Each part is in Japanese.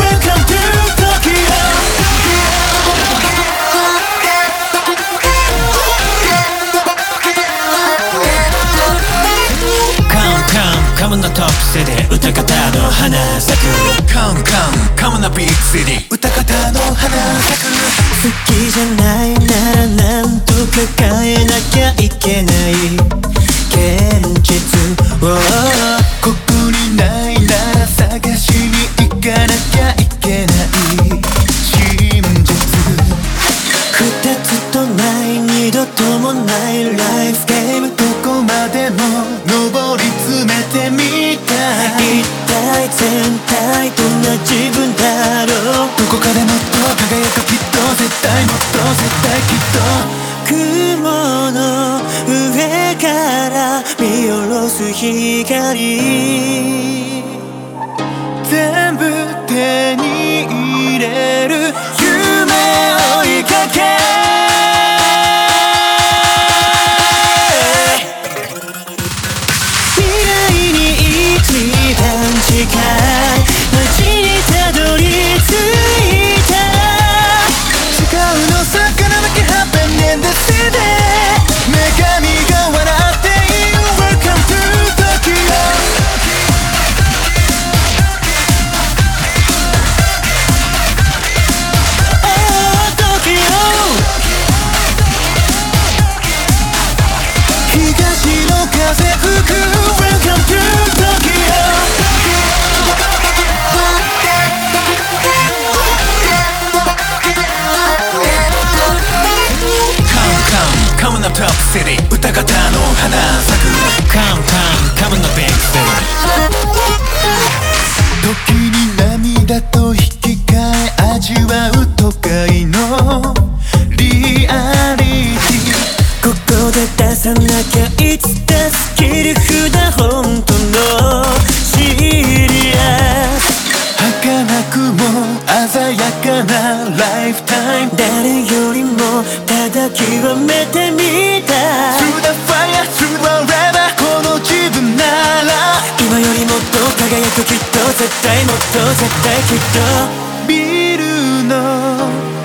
Welcome to Tokyo カムなトップ背で歌方の花咲く。The big city 歌方の花。咲く好きじゃないならなんとか変えなきゃいけない。現実を。ここにないなら探しに行かなきゃいけない。真実。二つとない二度ともない。一体全体どんな自分だろう。どこかでもっと輝くきっと絶対もっと絶対きっと。雲の上から見下ろす光。タの花咲く Come come come on the big city 時に涙と引き換え味わう都会のリアリティ。ここで出さなきゃいつ出す切り札本ただ極めてみた Through the fire, through the river この自分なら。今よりもっと輝くきっと絶対もっと絶対きっと。ビルの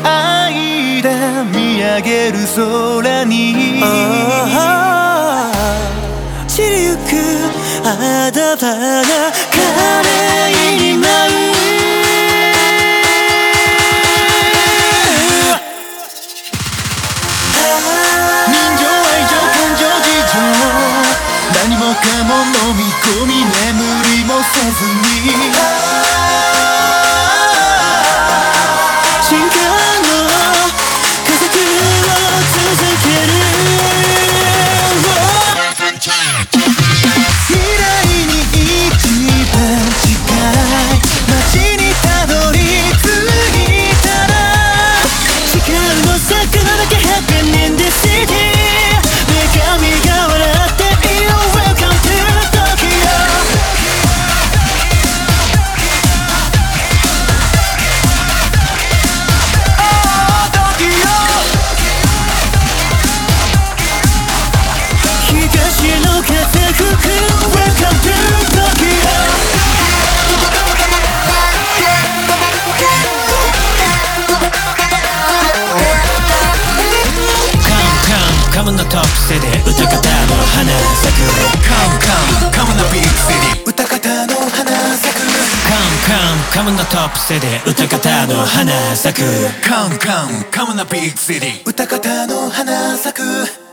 間見上げる空に。ああ散りゆくあだ花み込み眠りもせずに。進化ムの特クで歌方の花咲く。カムカムカムのトッグセリ歌方の花咲く。カムカムカムのトップセで歌方の花咲く。カムカムカムのビッグセリ歌方の花咲く。